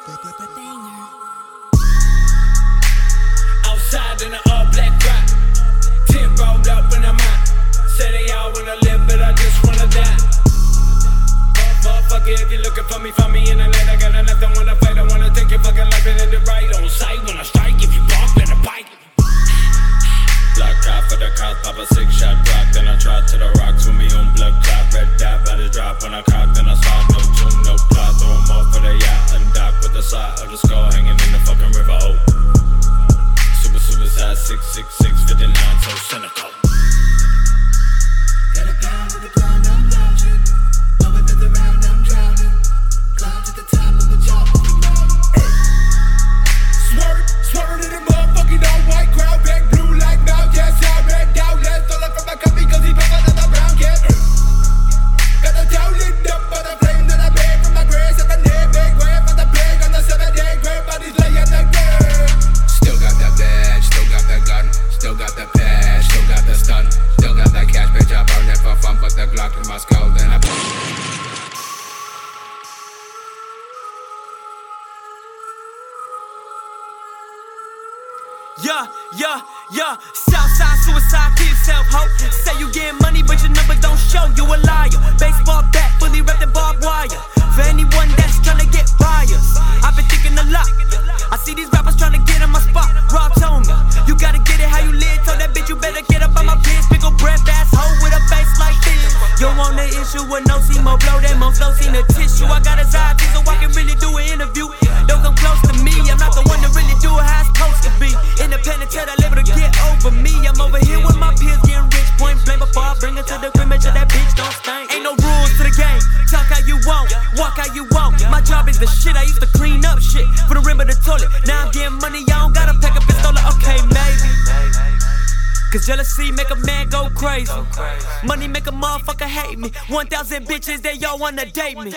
Outside in the all black rock, ten rolled up in the out. Say they all wanna live, but I just wanna die. Motherfucker, if you looking for me, find me in the night. I got nothing wanna fight. I wanna take your fucking life and end it right on sight. When I strike, if you bark, better bite. Block out for the cops, pop a six shot drop. Then I try to the rocks with me on blood clot. Red dot, by the drop when I cock. The skull hanging in the fucking river. Oh. Super, super size 666 59, so cynical. Yeah, yeah, yeah. Southside suicide, kill yourself, hope. Say you getting money, but your number don't show. You a liar. Baseball bat, fully wrapped in barbed wire. For anyone that's tryna get buyers, I've been thinking a lot. I see these rappers tryna get in my spot. Rob told me, you gotta get it how you live. Told that bitch you better get up on my biz. Big ol' breath ass hoe with a face like this. You want the issue with no see more blow that most flow seen the tissue. I got a side so I can really do an interview. Walk how you want. My job is the shit. I used to clean up shit for the rim of the toilet. Now I'm getting money. I don't gotta pack a pistol. Okay, maybe. Cause jealousy make a man go crazy. Money make a motherfucker hate me. 1,000 bitches, they all wanna date me.